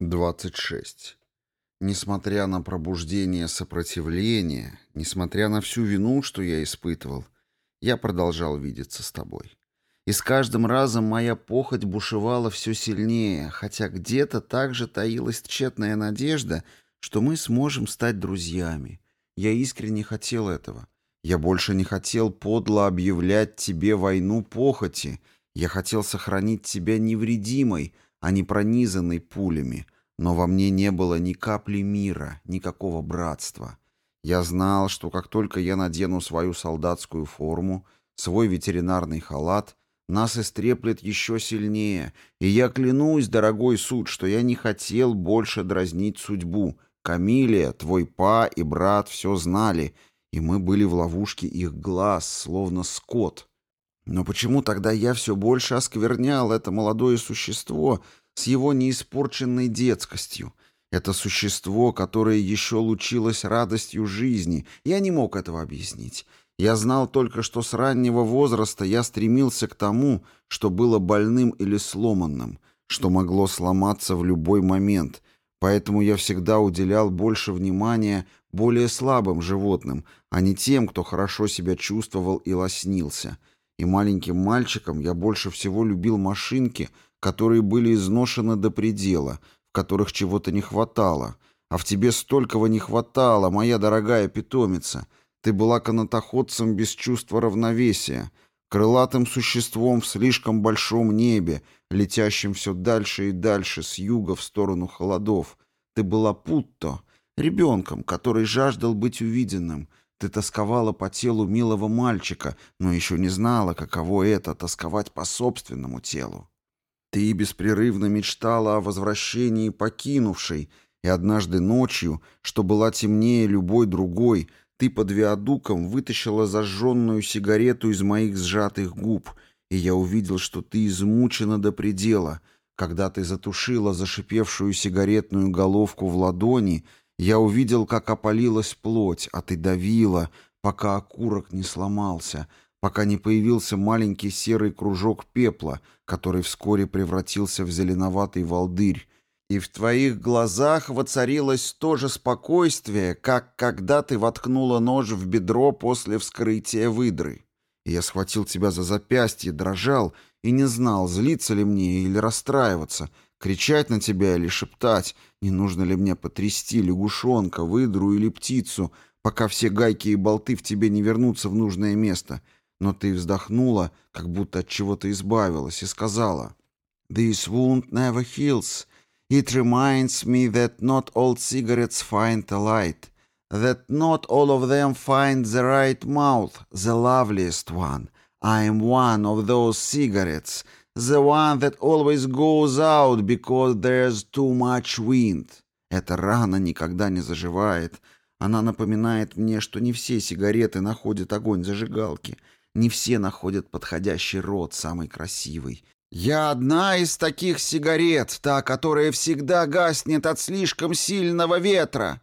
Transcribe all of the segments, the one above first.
26. Несмотря на пробуждение сопротивления, несмотря на всю вину, что я испытывал, я продолжал видеться с тобой. И с каждым разом моя похоть бушевала все сильнее, хотя где-то также таилась тщетная надежда, что мы сможем стать друзьями. Я искренне хотел этого. Я больше не хотел подло объявлять тебе войну похоти. Я хотел сохранить тебя невредимой, а не пронизанной пулями. Но во мне не было ни капли мира, никакого братства. Я знал, что как только я надену свою солдатскую форму, свой ветеринарный халат, нас истреплет еще сильнее, и я клянусь, дорогой суд, что я не хотел больше дразнить судьбу. Камилия, твой па и брат все знали, и мы были в ловушке их глаз, словно скот. Но почему тогда я все больше осквернял это молодое существо с его неиспорченной детскостью? Это существо, которое еще лучилось радостью жизни. Я не мог этого объяснить. Я знал только, что с раннего возраста я стремился к тому, что было больным или сломанным, что могло сломаться в любой момент. Поэтому я всегда уделял больше внимания более слабым животным, а не тем, кто хорошо себя чувствовал и лоснился — и маленьким мальчиком я больше всего любил машинки, которые были изношены до предела, в которых чего-то не хватало. А в тебе столького не хватало, моя дорогая питомица. Ты была канатоходцем без чувства равновесия, крылатым существом в слишком большом небе, летящим все дальше и дальше с юга в сторону холодов. Ты была Путто, ребенком, который жаждал быть увиденным — ты тосковала по телу милого мальчика, но еще не знала, каково это — тосковать по собственному телу. Ты беспрерывно мечтала о возвращении покинувшей, и однажды ночью, что была темнее любой другой, ты под виадуком вытащила зажженную сигарету из моих сжатых губ, и я увидел, что ты измучена до предела. Когда ты затушила зашипевшую сигаретную головку в ладони — я увидел, как опалилась плоть, а ты давила, пока окурок не сломался, пока не появился маленький серый кружок пепла, который вскоре превратился в зеленоватый волдырь, и в твоих глазах воцарилось то же спокойствие, как когда ты воткнула нож в бедро после вскрытия выдры. Я схватил тебя за запястье, дрожал и не знал, злиться ли мне или расстраиваться — Кричать на тебя или шептать, не нужно ли мне потрясти лягушонка, выдру или птицу, пока все гайки и болты в тебе не вернутся в нужное место. Но ты вздохнула, как будто от чего-то избавилась, и сказала, «This wound never heals. It reminds me that not all cigarettes find a light, that not all of them find the right mouth, the loveliest one. I am one of those cigarettes» The one that always goes out because there's too much wind. Эта рана никогда не заживает. Она напоминает мне, что не все сигареты находят огонь зажигалки. Не все находят подходящий рот, самый красивый. Я одна из таких сигарет, та, которая всегда гаснет от слишком сильного ветра.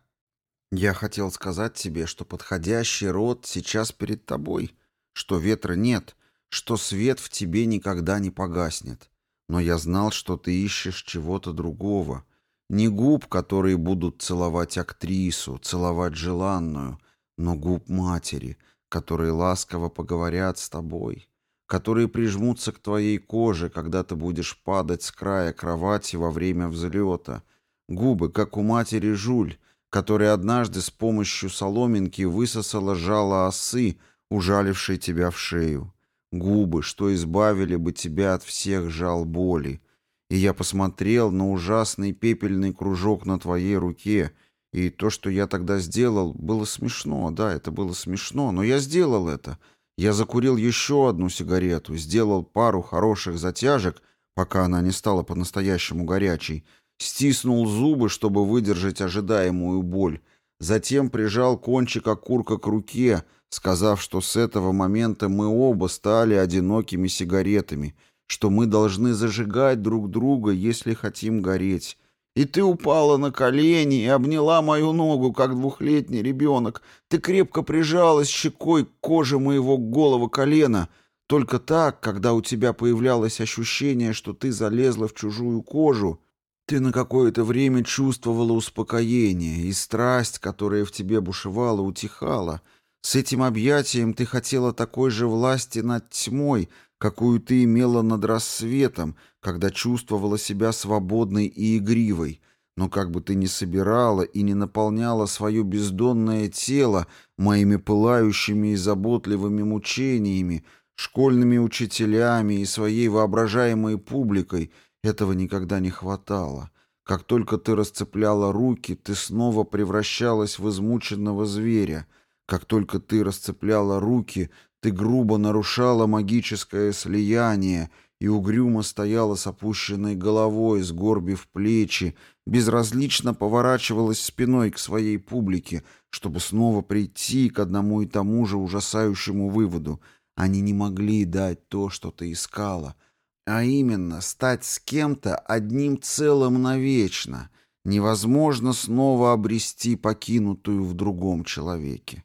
Я хотел сказать тебе, что подходящий рот сейчас перед тобой, что ветра нет — что свет в тебе никогда не погаснет. Но я знал, что ты ищешь чего-то другого. Не губ, которые будут целовать актрису, целовать желанную, но губ матери, которые ласково поговорят с тобой, которые прижмутся к твоей коже, когда ты будешь падать с края кровати во время взлета. Губы, как у матери Жуль, которая однажды с помощью соломинки высосала жало осы, ужалившей тебя в шею губы, что избавили бы тебя от всех жал боли. И я посмотрел на ужасный пепельный кружок на твоей руке, и то, что я тогда сделал, было смешно, да, это было смешно, но я сделал это. Я закурил еще одну сигарету, сделал пару хороших затяжек, пока она не стала по-настоящему горячей, стиснул зубы, чтобы выдержать ожидаемую боль, затем прижал кончик окурка к руке, сказав, что с этого момента мы оба стали одинокими сигаретами, что мы должны зажигать друг друга, если хотим гореть. И ты упала на колени и обняла мою ногу, как двухлетний ребенок. Ты крепко прижалась щекой к коже моего голого колена. Только так, когда у тебя появлялось ощущение, что ты залезла в чужую кожу, Ты на какое-то время чувствовала успокоение, и страсть, которая в тебе бушевала, утихала. С этим объятием ты хотела такой же власти над тьмой, какую ты имела над рассветом, когда чувствовала себя свободной и игривой. Но как бы ты ни собирала и не наполняла свое бездонное тело моими пылающими и заботливыми мучениями, школьными учителями и своей воображаемой публикой — этого никогда не хватало. Как только ты расцепляла руки, ты снова превращалась в измученного зверя. Как только ты расцепляла руки, ты грубо нарушала магическое слияние и угрюмо стояла с опущенной головой, сгорбив плечи, безразлично поворачивалась спиной к своей публике, чтобы снова прийти к одному и тому же ужасающему выводу. Они не могли дать то, что ты искала — а именно, стать с кем-то одним целым навечно, невозможно снова обрести покинутую в другом человеке.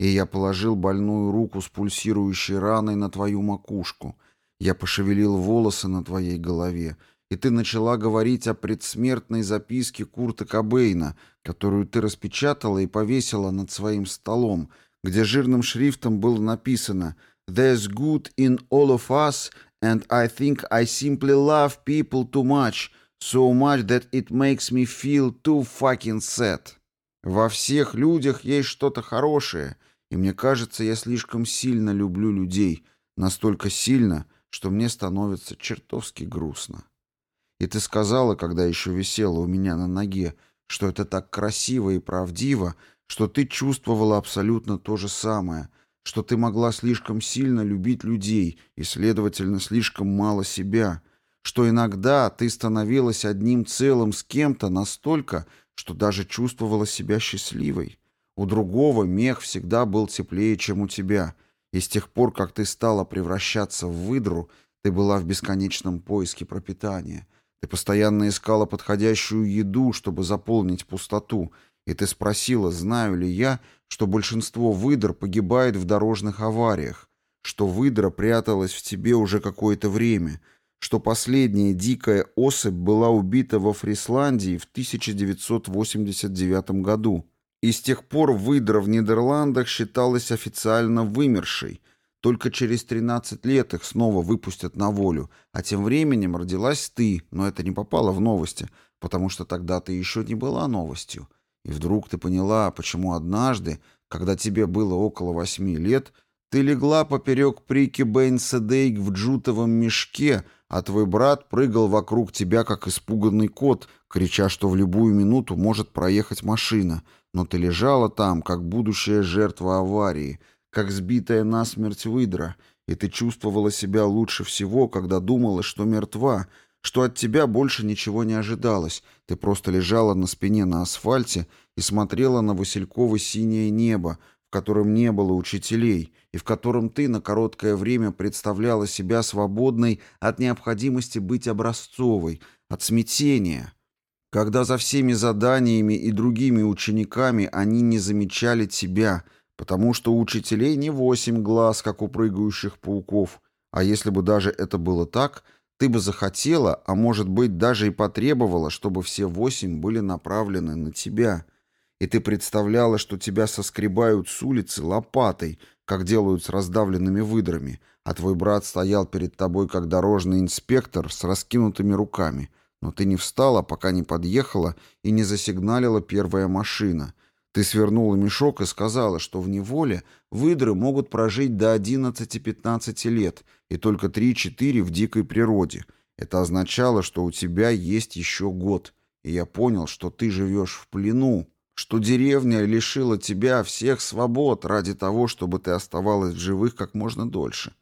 И я положил больную руку с пульсирующей раной на твою макушку. Я пошевелил волосы на твоей голове, и ты начала говорить о предсмертной записке Курта Кобейна, которую ты распечатала и повесила над своим столом, где жирным шрифтом было написано «There's good in all of us and I think I simply love people too much, so much that it makes me feel too fucking sad. Во всех людях есть что-то хорошее, и мне кажется, я слишком сильно люблю людей, настолько сильно, что мне становится чертовски грустно. И ты сказала, когда еще висела у меня на ноге, что это так красиво и правдиво, что ты чувствовала абсолютно то же самое — что ты могла слишком сильно любить людей и, следовательно, слишком мало себя, что иногда ты становилась одним целым с кем-то настолько, что даже чувствовала себя счастливой. У другого мех всегда был теплее, чем у тебя, и с тех пор, как ты стала превращаться в выдру, ты была в бесконечном поиске пропитания. Ты постоянно искала подходящую еду, чтобы заполнить пустоту, и ты спросила, знаю ли я, что большинство выдр погибает в дорожных авариях, что выдра пряталась в тебе уже какое-то время, что последняя дикая особь была убита во Фрисландии в 1989 году. И с тех пор выдра в Нидерландах считалась официально вымершей. Только через 13 лет их снова выпустят на волю. А тем временем родилась ты, но это не попало в новости, потому что тогда ты еще не была новостью. И вдруг ты поняла, почему однажды, когда тебе было около восьми лет, ты легла поперек прики Бэйнседейк в джутовом мешке, а твой брат прыгал вокруг тебя, как испуганный кот, крича, что в любую минуту может проехать машина. Но ты лежала там, как будущая жертва аварии, как сбитая насмерть выдра, и ты чувствовала себя лучше всего, когда думала, что мертва, что от тебя больше ничего не ожидалось. Ты просто лежала на спине на асфальте и смотрела на васильково синее небо, в котором не было учителей, и в котором ты на короткое время представляла себя свободной от необходимости быть образцовой, от смятения, когда за всеми заданиями и другими учениками они не замечали тебя, потому что у учителей не восемь глаз, как у прыгающих пауков, а если бы даже это было так — ты бы захотела, а может быть даже и потребовала, чтобы все восемь были направлены на тебя. И ты представляла, что тебя соскребают с улицы лопатой, как делают с раздавленными выдрами, а твой брат стоял перед тобой как дорожный инспектор с раскинутыми руками. Но ты не встала, пока не подъехала и не засигналила первая машина. Ты свернула мешок и сказала, что в неволе выдры могут прожить до 11-15 лет — и только 3-4 в дикой природе. Это означало, что у тебя есть еще год, и я понял, что ты живешь в плену, что деревня лишила тебя всех свобод ради того, чтобы ты оставалась в живых как можно дольше.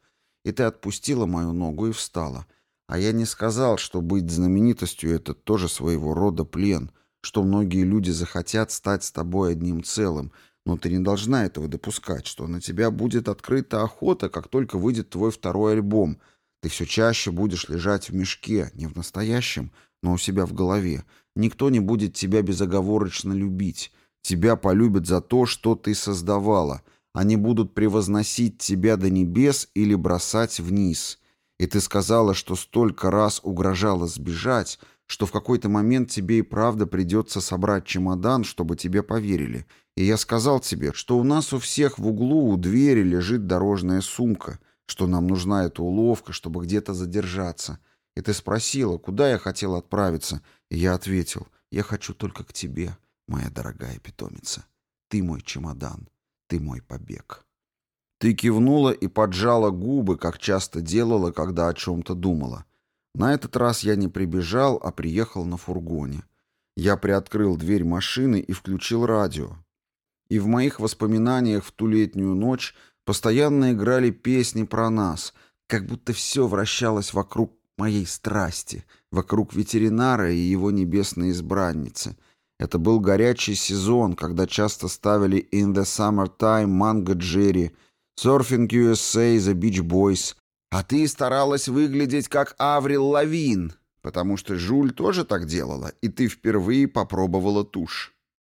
И ты отпустила мою ногу и встала. А я не сказал, что быть знаменитостью — это тоже своего рода плен, что многие люди захотят стать с тобой одним целым — но ты не должна этого допускать, что на тебя будет открыта охота, как только выйдет твой второй альбом. Ты все чаще будешь лежать в мешке, не в настоящем, но у себя в голове. Никто не будет тебя безоговорочно любить. Тебя полюбят за то, что ты создавала. Они будут превозносить тебя до небес или бросать вниз. И ты сказала, что столько раз угрожала сбежать, что в какой-то момент тебе и правда придется собрать чемодан, чтобы тебе поверили. И я сказал тебе, что у нас у всех в углу у двери лежит дорожная сумка, что нам нужна эта уловка, чтобы где-то задержаться. И ты спросила, куда я хотел отправиться, и я ответил, я хочу только к тебе, моя дорогая питомица. Ты мой чемодан, ты мой побег. Ты кивнула и поджала губы, как часто делала, когда о чем-то думала. На этот раз я не прибежал, а приехал на фургоне. Я приоткрыл дверь машины и включил радио. И в моих воспоминаниях в ту летнюю ночь постоянно играли песни про нас, как будто все вращалось вокруг моей страсти, вокруг ветеринара и его небесной избранницы. Это был горячий сезон, когда часто ставили «In the Summertime» Манго Джерри, Surfing USA, The Beach Boys. А ты старалась выглядеть как Аврил Лавин, потому что Жуль тоже так делала, и ты впервые попробовала тушь.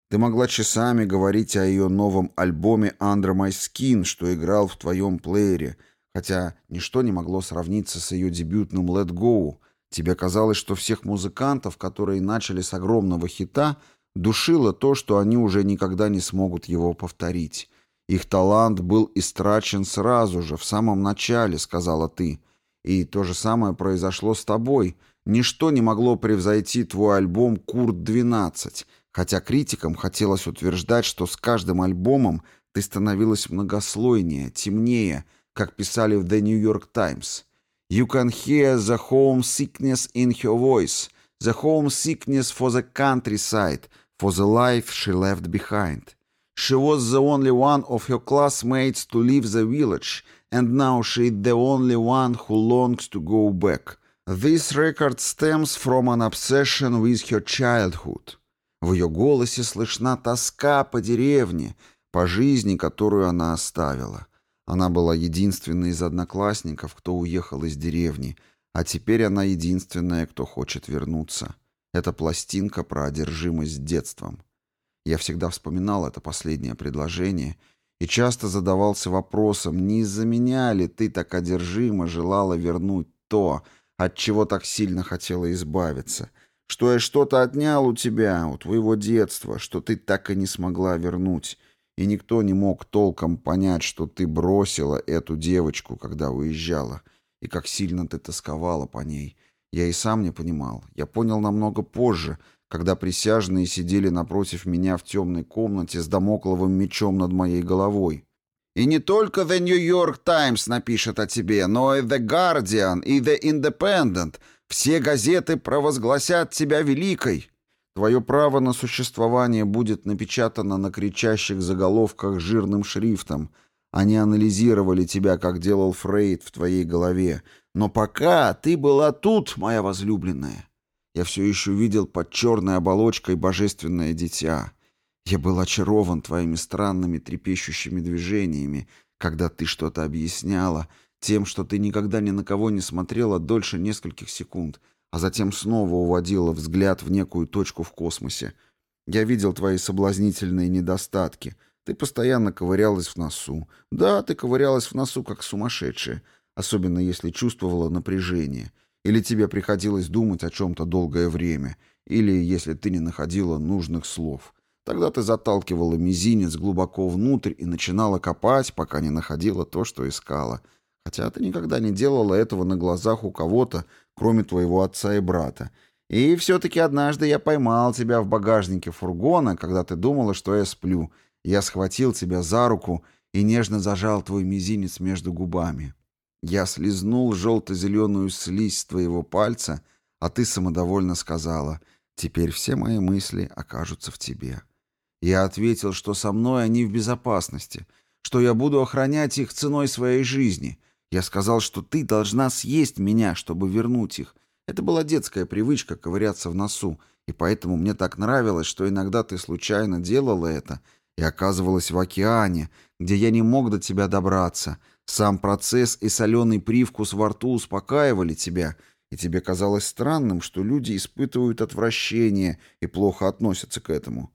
Ты могла часами говорить о ее новом альбоме «Under My Skin», что играл в твоем плеере, хотя ничто не могло сравниться с ее дебютным «Let Go». Тебе казалось, что всех музыкантов, которые начали с огромного хита, душило то, что они уже никогда не смогут его повторить. Их талант был истрачен сразу же, в самом начале, сказала ты. И то же самое произошло с тобой. Ничто не могло превзойти твой альбом «Курт-12», хотя критикам хотелось утверждать, что с каждым альбомом ты становилась многослойнее, темнее, как писали в The New York Times. You can hear the homesickness in her voice, the homesickness for the countryside, for the life she left behind. She was the only one of her classmates to leave the village, and now she is the only one who longs to go back. This record stems from an obsession with her childhood. В ее голосе слышна тоска по деревне, по жизни, которую она оставила. Она была единственной из одноклассников, кто уехал из деревни, а теперь она единственная, кто хочет вернуться. Это пластинка про одержимость детством. Я всегда вспоминал это последнее предложение и часто задавался вопросом, не из-за меня ли ты так одержимо желала вернуть то, от чего так сильно хотела избавиться, что я что-то отнял у тебя, у твоего детства, что ты так и не смогла вернуть, и никто не мог толком понять, что ты бросила эту девочку, когда уезжала, и как сильно ты тосковала по ней. Я и сам не понимал. Я понял намного позже — когда присяжные сидели напротив меня в темной комнате с домокловым мечом над моей головой. И не только The New York Times напишет о тебе, но и The Guardian, и The Independent. Все газеты провозгласят тебя великой. Твое право на существование будет напечатано на кричащих заголовках жирным шрифтом. Они анализировали тебя, как делал Фрейд в твоей голове. Но пока ты была тут, моя возлюбленная, я все еще видел под черной оболочкой божественное дитя. Я был очарован твоими странными трепещущими движениями, когда ты что-то объясняла, тем, что ты никогда ни на кого не смотрела дольше нескольких секунд, а затем снова уводила взгляд в некую точку в космосе. Я видел твои соблазнительные недостатки. Ты постоянно ковырялась в носу. Да, ты ковырялась в носу, как сумасшедшая, особенно если чувствовала напряжение — или тебе приходилось думать о чем-то долгое время, или если ты не находила нужных слов. Тогда ты заталкивала мизинец глубоко внутрь и начинала копать, пока не находила то, что искала. Хотя ты никогда не делала этого на глазах у кого-то, кроме твоего отца и брата. И все-таки однажды я поймал тебя в багажнике фургона, когда ты думала, что я сплю. Я схватил тебя за руку и нежно зажал твой мизинец между губами. Я слезнул желто-зеленую слизь с твоего пальца, а ты самодовольно сказала, «Теперь все мои мысли окажутся в тебе». Я ответил, что со мной они в безопасности, что я буду охранять их ценой своей жизни. Я сказал, что ты должна съесть меня, чтобы вернуть их. Это была детская привычка ковыряться в носу, и поэтому мне так нравилось, что иногда ты случайно делала это и оказывалась в океане, где я не мог до тебя добраться, сам процесс и соленый привкус во рту успокаивали тебя, и тебе казалось странным, что люди испытывают отвращение и плохо относятся к этому.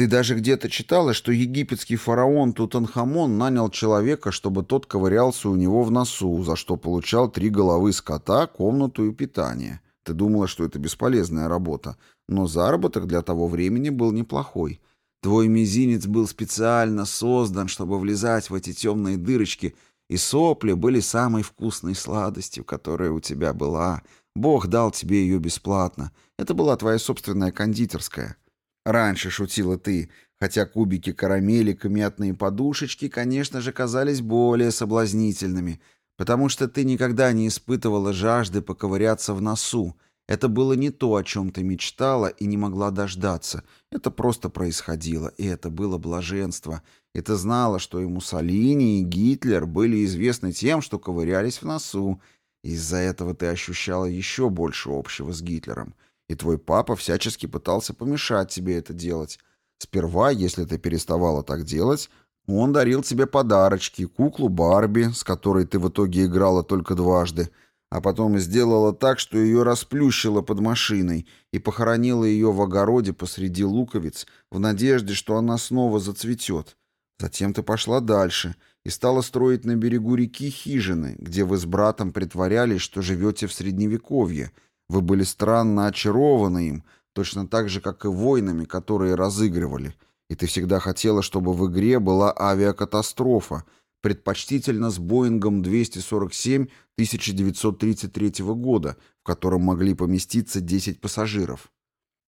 Ты даже где-то читала, что египетский фараон Тутанхамон нанял человека, чтобы тот ковырялся у него в носу, за что получал три головы скота, комнату и питание. Ты думала, что это бесполезная работа, но заработок для того времени был неплохой. Твой мизинец был специально создан, чтобы влезать в эти темные дырочки, и сопли были самой вкусной сладостью, которая у тебя была. Бог дал тебе ее бесплатно. Это была твоя собственная кондитерская. Раньше шутила ты, хотя кубики карамели, мятные подушечки, конечно же, казались более соблазнительными, потому что ты никогда не испытывала жажды поковыряться в носу, это было не то, о чем ты мечтала и не могла дождаться. Это просто происходило, и это было блаженство. И ты знала, что и Муссолини, и Гитлер были известны тем, что ковырялись в носу. Из-за этого ты ощущала еще больше общего с Гитлером. И твой папа всячески пытался помешать тебе это делать. Сперва, если ты переставала так делать, он дарил тебе подарочки, куклу Барби, с которой ты в итоге играла только дважды, а потом сделала так, что ее расплющило под машиной и похоронила ее в огороде посреди луковиц в надежде, что она снова зацветет. Затем ты пошла дальше и стала строить на берегу реки хижины, где вы с братом притворялись, что живете в Средневековье. Вы были странно очарованы им, точно так же, как и войнами, которые разыгрывали. И ты всегда хотела, чтобы в игре была авиакатастрофа, предпочтительно с Боингом 247 1933 года, в котором могли поместиться 10 пассажиров.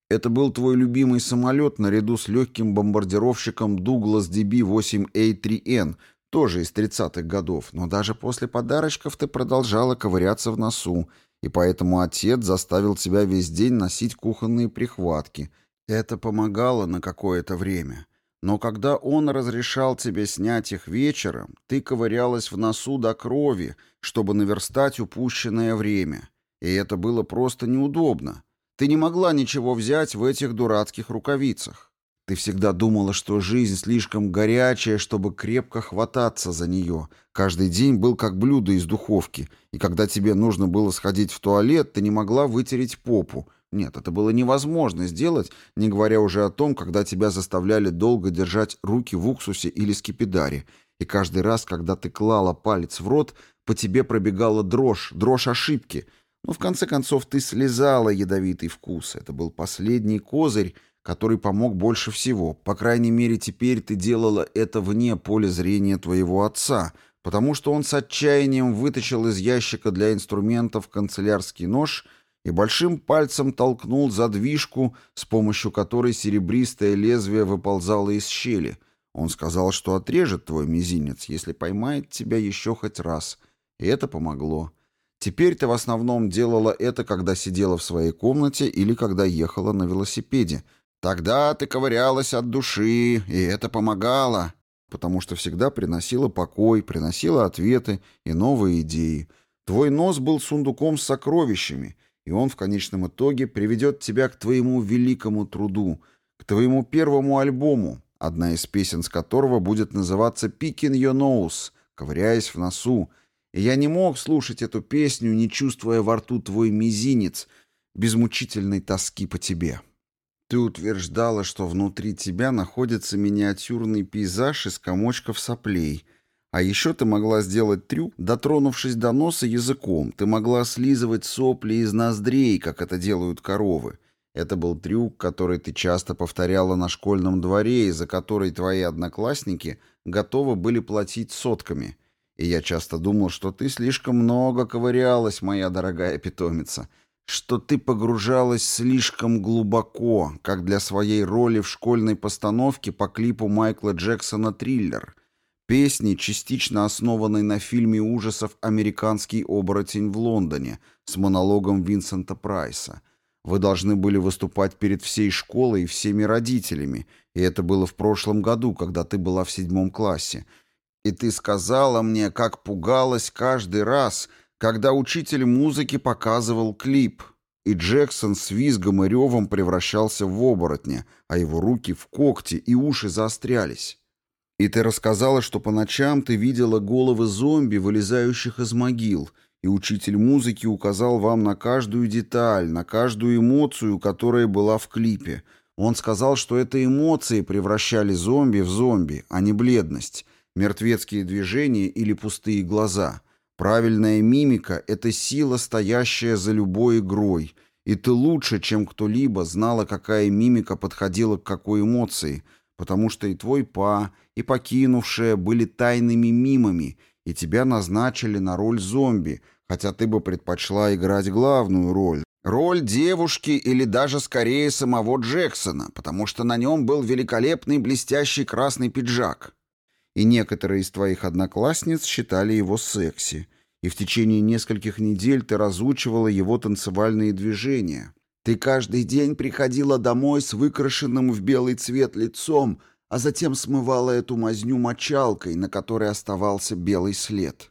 Это был твой любимый самолет наряду с легким бомбардировщиком Douglas DB-8A3N, тоже из 30-х годов, но даже после подарочков ты продолжала ковыряться в носу, и поэтому отец заставил тебя весь день носить кухонные прихватки. Это помогало на какое-то время. Но когда он разрешал тебе снять их вечером, ты ковырялась в носу до крови, чтобы наверстать упущенное время. И это было просто неудобно. Ты не могла ничего взять в этих дурацких рукавицах. Ты всегда думала, что жизнь слишком горячая, чтобы крепко хвататься за нее. Каждый день был как блюдо из духовки, и когда тебе нужно было сходить в туалет, ты не могла вытереть попу, нет, это было невозможно сделать, не говоря уже о том, когда тебя заставляли долго держать руки в уксусе или скипидаре, и каждый раз, когда ты клала палец в рот, по тебе пробегала дрожь, дрожь ошибки. Но в конце концов ты слезала ядовитый вкус. Это был последний козырь, который помог больше всего. По крайней мере, теперь ты делала это вне поля зрения твоего отца, потому что он с отчаянием вытащил из ящика для инструментов канцелярский нож — и большим пальцем толкнул задвижку, с помощью которой серебристое лезвие выползало из щели. Он сказал, что отрежет твой мизинец, если поймает тебя еще хоть раз. И это помогло. Теперь ты в основном делала это, когда сидела в своей комнате или когда ехала на велосипеде. Тогда ты ковырялась от души, и это помогало, потому что всегда приносила покой, приносила ответы и новые идеи. Твой нос был сундуком с сокровищами — и он в конечном итоге приведет тебя к твоему великому труду, к твоему первому альбому, одна из песен с которого будет называться «Picking Your Nose», ковыряясь в носу. И я не мог слушать эту песню, не чувствуя во рту твой мизинец, без мучительной тоски по тебе. Ты утверждала, что внутри тебя находится миниатюрный пейзаж из комочков соплей — а еще ты могла сделать трюк, дотронувшись до носа языком. Ты могла слизывать сопли из ноздрей, как это делают коровы. Это был трюк, который ты часто повторяла на школьном дворе, и за который твои одноклассники готовы были платить сотками. И я часто думал, что ты слишком много ковырялась, моя дорогая питомица, что ты погружалась слишком глубоко, как для своей роли в школьной постановке по клипу Майкла Джексона «Триллер», Песни, частично основанной на фильме ужасов «Американский оборотень в Лондоне» с монологом Винсента Прайса. Вы должны были выступать перед всей школой и всеми родителями, и это было в прошлом году, когда ты была в седьмом классе. И ты сказала мне, как пугалась каждый раз, когда учитель музыки показывал клип, и Джексон с визгом и ревом превращался в оборотня, а его руки в когти и уши заострялись. И ты рассказала, что по ночам ты видела головы зомби, вылезающих из могил, и учитель музыки указал вам на каждую деталь, на каждую эмоцию, которая была в клипе. Он сказал, что это эмоции превращали зомби в зомби, а не бледность, мертвецкие движения или пустые глаза. Правильная мимика — это сила, стоящая за любой игрой, и ты лучше, чем кто-либо, знала, какая мимика подходила к какой эмоции, потому что и твой па, и покинувшая были тайными мимами, и тебя назначили на роль зомби, хотя ты бы предпочла играть главную роль, Роль девушки или даже скорее самого Джексона, потому что на нем был великолепный блестящий красный пиджак. И некоторые из твоих одноклассниц считали его секси, и в течение нескольких недель ты разучивала его танцевальные движения. Ты каждый день приходила домой с выкрашенным в белый цвет лицом, а затем смывала эту мазню мочалкой, на которой оставался белый след.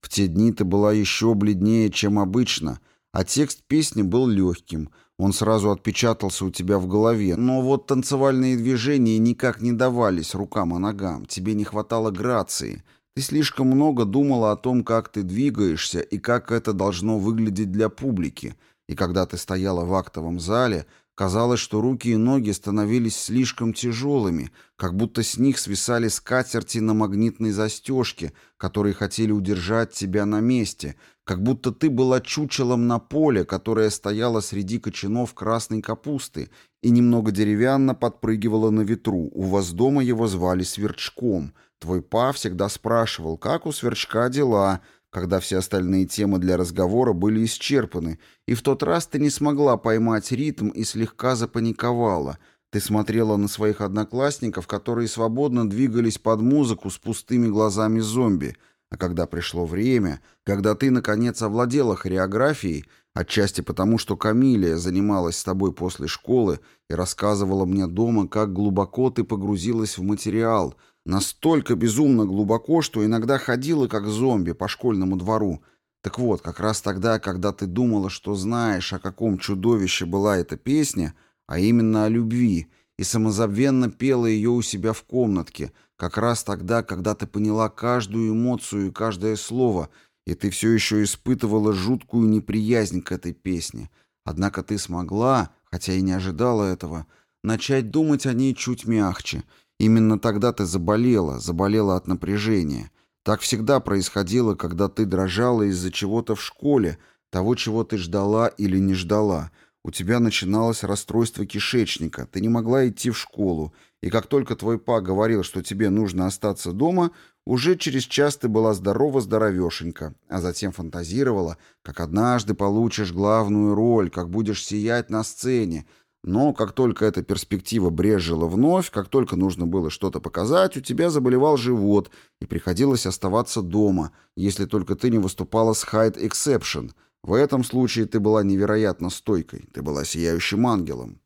В те дни ты была еще бледнее, чем обычно — а текст песни был легким. Он сразу отпечатался у тебя в голове. Но вот танцевальные движения никак не давались рукам и ногам. Тебе не хватало грации. Ты слишком много думала о том, как ты двигаешься и как это должно выглядеть для публики. И когда ты стояла в актовом зале, Казалось, что руки и ноги становились слишком тяжелыми, как будто с них свисали скатерти на магнитной застежке, которые хотели удержать тебя на месте, как будто ты была чучелом на поле, которое стояло среди кочанов красной капусты и немного деревянно подпрыгивало на ветру. У вас дома его звали Сверчком. Твой па всегда спрашивал, как у Сверчка дела, когда все остальные темы для разговора были исчерпаны, и в тот раз ты не смогла поймать ритм и слегка запаниковала. Ты смотрела на своих одноклассников, которые свободно двигались под музыку с пустыми глазами зомби, а когда пришло время, когда ты, наконец, овладела хореографией, отчасти потому, что Камилия занималась с тобой после школы и рассказывала мне дома, как глубоко ты погрузилась в материал — Настолько безумно глубоко, что иногда ходила как зомби по школьному двору. Так вот, как раз тогда, когда ты думала, что знаешь, о каком чудовище была эта песня, а именно о любви, и самозабвенно пела ее у себя в комнатке, как раз тогда, когда ты поняла каждую эмоцию и каждое слово, и ты все еще испытывала жуткую неприязнь к этой песне. Однако ты смогла, хотя и не ожидала этого, начать думать о ней чуть мягче — Именно тогда ты заболела, заболела от напряжения. Так всегда происходило, когда ты дрожала из-за чего-то в школе, того, чего ты ждала или не ждала. У тебя начиналось расстройство кишечника, ты не могла идти в школу, и как только твой па говорил, что тебе нужно остаться дома, уже через час ты была здорова-здоровешенька, а затем фантазировала, как однажды получишь главную роль, как будешь сиять на сцене, но как только эта перспектива брежила вновь, как только нужно было что-то показать, у тебя заболевал живот, и приходилось оставаться дома, если только ты не выступала с Hyde Exception. В этом случае ты была невероятно стойкой, ты была сияющим ангелом.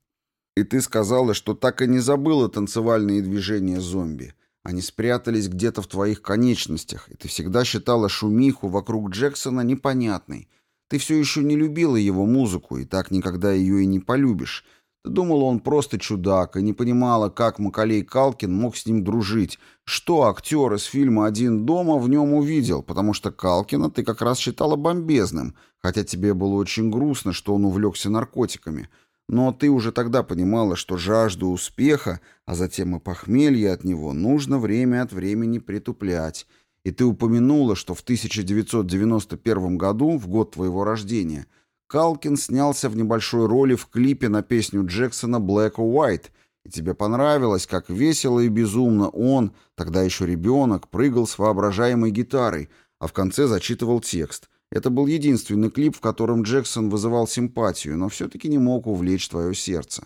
И ты сказала, что так и не забыла танцевальные движения зомби. Они спрятались где-то в твоих конечностях, и ты всегда считала шумиху вокруг Джексона непонятной. Ты все еще не любила его музыку, и так никогда ее и не полюбишь, думала, он просто чудак, и не понимала, как Макалей Калкин мог с ним дружить, что актер из фильма «Один дома» в нем увидел, потому что Калкина ты как раз считала бомбезным, хотя тебе было очень грустно, что он увлекся наркотиками. Но ты уже тогда понимала, что жажду успеха, а затем и похмелье от него, нужно время от времени притуплять. И ты упомянула, что в 1991 году, в год твоего рождения, Калкин снялся в небольшой роли в клипе на песню Джексона «Black or White», и тебе понравилось, как весело и безумно он, тогда еще ребенок, прыгал с воображаемой гитарой, а в конце зачитывал текст. Это был единственный клип, в котором Джексон вызывал симпатию, но все-таки не мог увлечь твое сердце.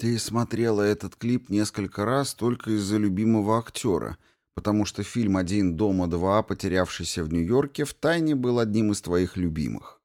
Ты смотрела этот клип несколько раз только из-за любимого актера, потому что фильм «Один дома два», потерявшийся в Нью-Йорке, втайне был одним из твоих любимых.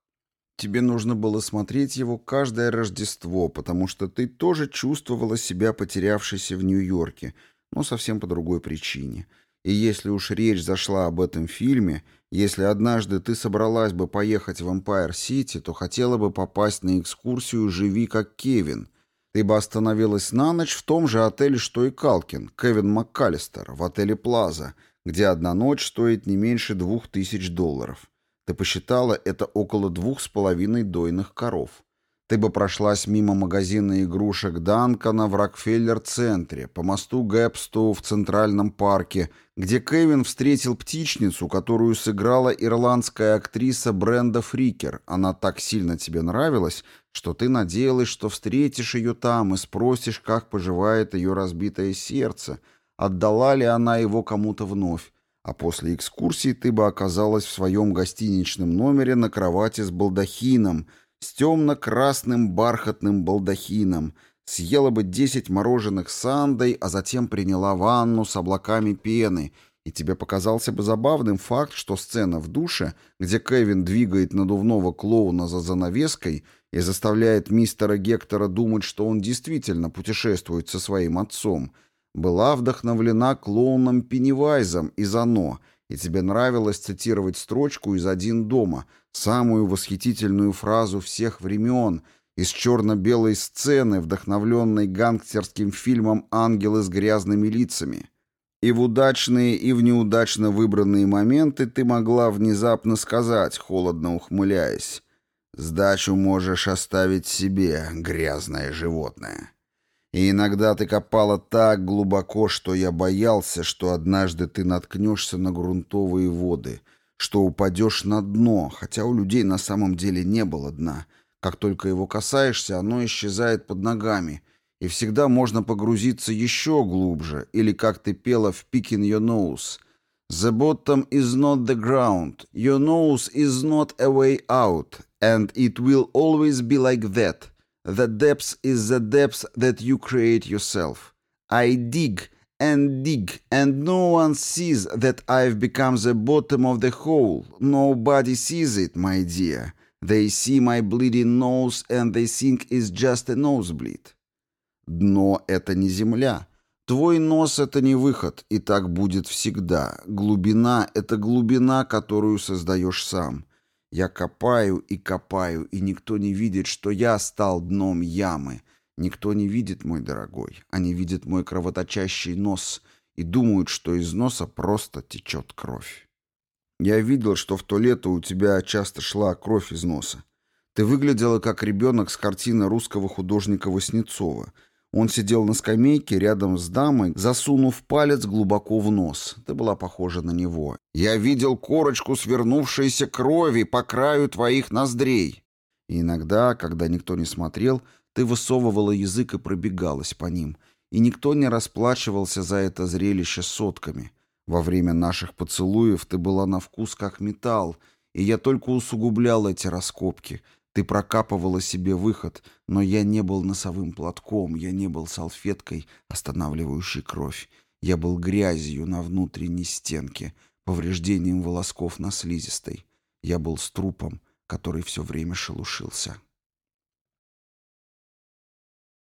Тебе нужно было смотреть его каждое Рождество, потому что ты тоже чувствовала себя потерявшейся в Нью-Йорке, но совсем по другой причине. И если уж речь зашла об этом фильме, если однажды ты собралась бы поехать в Эмпайр-Сити, то хотела бы попасть на экскурсию «Живи как Кевин». Ты бы остановилась на ночь в том же отеле, что и Калкин, Кевин МакКаллистер, в отеле «Плаза», где одна ночь стоит не меньше двух тысяч долларов. Ты посчитала, это около двух с половиной дойных коров. Ты бы прошлась мимо магазина игрушек Данкана в Рокфеллер-центре, по мосту Гэпстоу в Центральном парке, где Кевин встретил птичницу, которую сыграла ирландская актриса Бренда Фрикер. Она так сильно тебе нравилась, что ты надеялась, что встретишь ее там и спросишь, как поживает ее разбитое сердце, отдала ли она его кому-то вновь. А после экскурсии ты бы оказалась в своем гостиничном номере на кровати с балдахином — с темно-красным бархатным балдахином, съела бы десять мороженых сандой, а затем приняла ванну с облаками пены, и тебе показался бы забавным факт, что сцена в душе, где Кевин двигает надувного клоуна за занавеской и заставляет мистера Гектора думать, что он действительно путешествует со своим отцом, была вдохновлена клоуном Пеннивайзом из «Оно», и тебе нравилось цитировать строчку из «Один дома», самую восхитительную фразу всех времен из черно-белой сцены, вдохновленной гангстерским фильмом «Ангелы с грязными лицами». И в удачные, и в неудачно выбранные моменты ты могла внезапно сказать, холодно ухмыляясь, «Сдачу можешь оставить себе, грязное животное». И иногда ты копала так глубоко, что я боялся, что однажды ты наткнешься на грунтовые воды, что упадешь на дно, хотя у людей на самом деле не было дна. Как только его касаешься, оно исчезает под ногами, и всегда можно погрузиться еще глубже, или как ты пела в «Picking your nose», The bottom is not the ground. Your nose is not a way out. And it will always be like that. The depth is the depth that you create yourself. I dig and dig, and no one sees that I've become the bottom of the hole. Nobody sees it, my dear. They see my bleeding nose, and they think it's just a nosebleed. Дно — это не земля. Твой нос — это не выход, и так будет всегда. Глубина — это глубина, которую создаешь сам. Я копаю и копаю, и никто не видит, что я стал дном ямы. Никто не видит, мой дорогой. Они видят мой кровоточащий нос и думают, что из носа просто течет кровь. Я видел, что в то лето у тебя часто шла кровь из носа. Ты выглядела как ребенок с картины русского художника Васнецова — он сидел на скамейке рядом с дамой, засунув палец глубоко в нос. Ты была похожа на него. «Я видел корочку свернувшейся крови по краю твоих ноздрей». И иногда, когда никто не смотрел, ты высовывала язык и пробегалась по ним. И никто не расплачивался за это зрелище сотками. Во время наших поцелуев ты была на вкус как металл, и я только усугублял эти раскопки — ты прокапывала себе выход, но я не был носовым платком, я не был салфеткой, останавливающей кровь. Я был грязью на внутренней стенке, повреждением волосков на слизистой. Я был струпом, который все время шелушился.